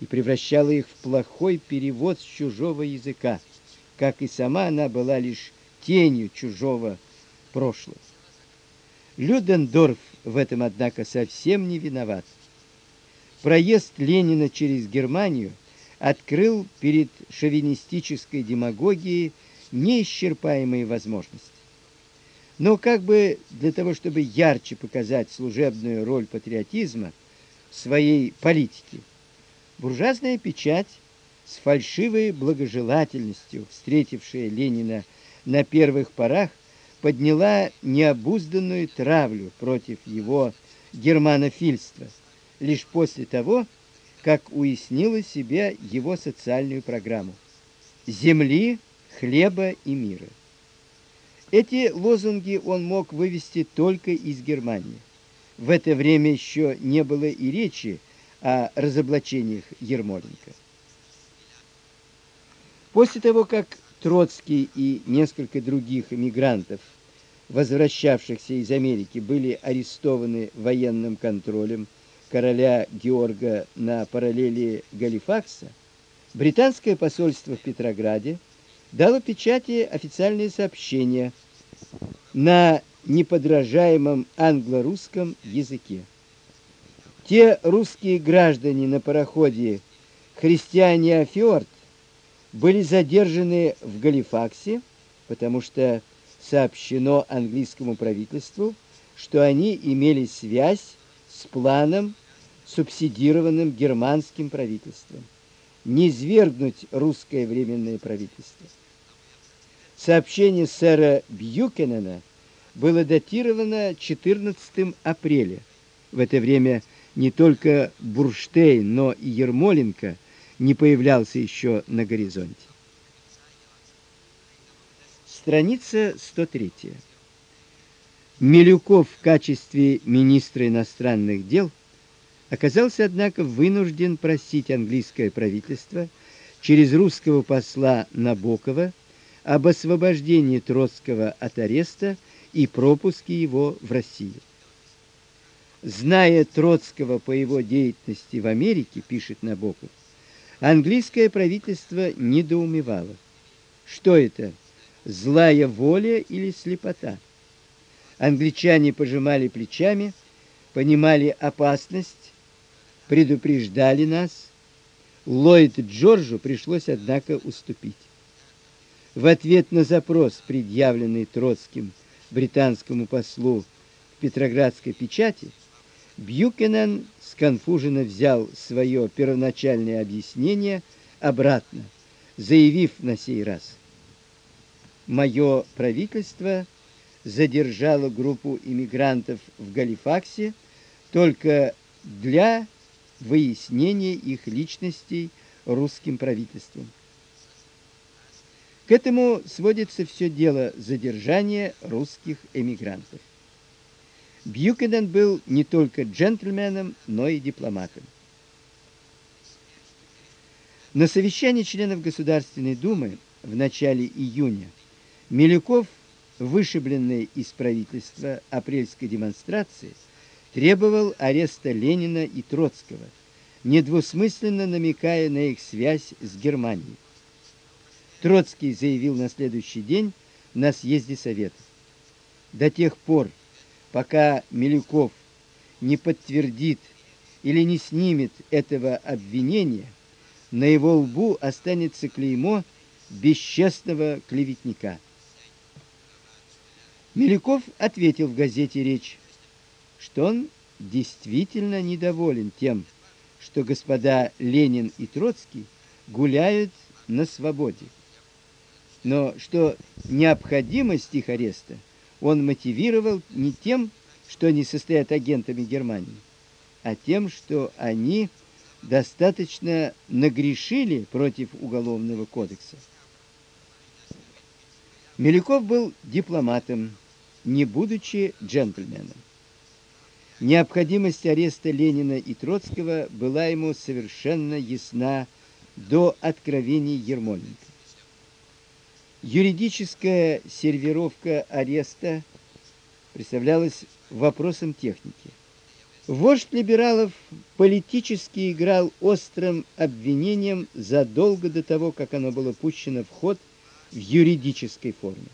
и превращала их в плохой перевод с чужого языка, как и сама она была лишь тенью чужого прошлого. Людендорф в этом, однако, совсем не виноват. Проезд Ленина через Германию открыл перед шовинистической демагогией неисчерпаемые возможности. Но как бы для того, чтобы ярче показать служебную роль патриотизма в своей политике, буржуазная печать с фальшивой благожелательностью, встретившая Ленина на первых порах, подняла необузданную травлю против его германофильства лишь после того, как уяснила себе его социальную программу земли, хлеба и мира. Эти лозунги он мог вывести только из Германии. В это время еще не было и речи о разоблачениях Ермоленко. После того, как Троцкий и несколько других эмигрантов, возвращавшихся из Америки, были арестованы военным контролем короля Георга на параллели Галифакса, британское посольство в Петрограде дало печати официальное сообщение на неподражаемом англо-русском языке. Те русские граждане на пароходе Христиане Фьорд были задержаны в Галифаксе, потому что сообщено английскому правительству, что они имели связь с планом, субсидированным германским правительством, низвергнуть русское временное правительство. Сообщение сэра Бьюкенена было датировано 14 апреля. В это время не только Бурштейн, но и Ермоленко не появлялся еще на горизонте. Страница 103. Милюков в качестве министра иностранных дел оказался однако вынужден просить английское правительство через русского посла Набокова об освобождении Троцкого от ареста и пропуске его в Россию. Зная Троцкого по его деятельности в Америке, пишет Набоков, английское правительство недоумевало. Что это? Злая воля или слепота? Англичане пожимали плечами, понимали опасность, предупреждали нас. Ллойд Джорджу пришлось однако уступить. В ответ на запрос, предъявленный Троцким британскому послу в Петроградской печати, Бьюкенен сконфуженно взял свое первоначальное объяснение обратно, заявив на сей раз: "Мое правительство задержала группу иммигрантов в Галифаксе только для выяснения их личностей русским правительством. К этому сводится все дело задержания русских эмигрантов. Бьюкенен был не только джентльменом, но и дипломатом. На совещании членов Государственной Думы в начале июня Милюков вышибленный из правительства апрельской демонстрации, требовал ареста Ленина и Троцкого, недвусмысленно намекая на их связь с Германией. Троцкий заявил на следующий день на съезде Советов: "До тех пор, пока Милюков не подтвердит или не снимет этого обвинения, на его лбу останется клеймо бесчестного клеветника". Милюков ответил в газете Речь, что он действительно недоволен тем, что господа Ленин и Троцкий гуляют на свободе. Но что необходимость их ареста он мотивировал не тем, что они состоят агентами Германии, а тем, что они достаточно нагрешили против уголовного кодекса. Милюков был дипломатом, не будучи джентльменом. Необходимость ареста Ленина и Троцкого была ему совершенно ясна до откровений Ермоленко. Юридическая сервировка ареста представлялась вопросом техники. Вождь либералов политически играл острым обвинением задолго до того, как оно было пущено в ход в юридической форме.